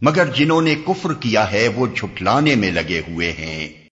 مگر جنہوں نے کفر کیا ہے وہ جھٹلانے میں لگے ہوئے ہیں۔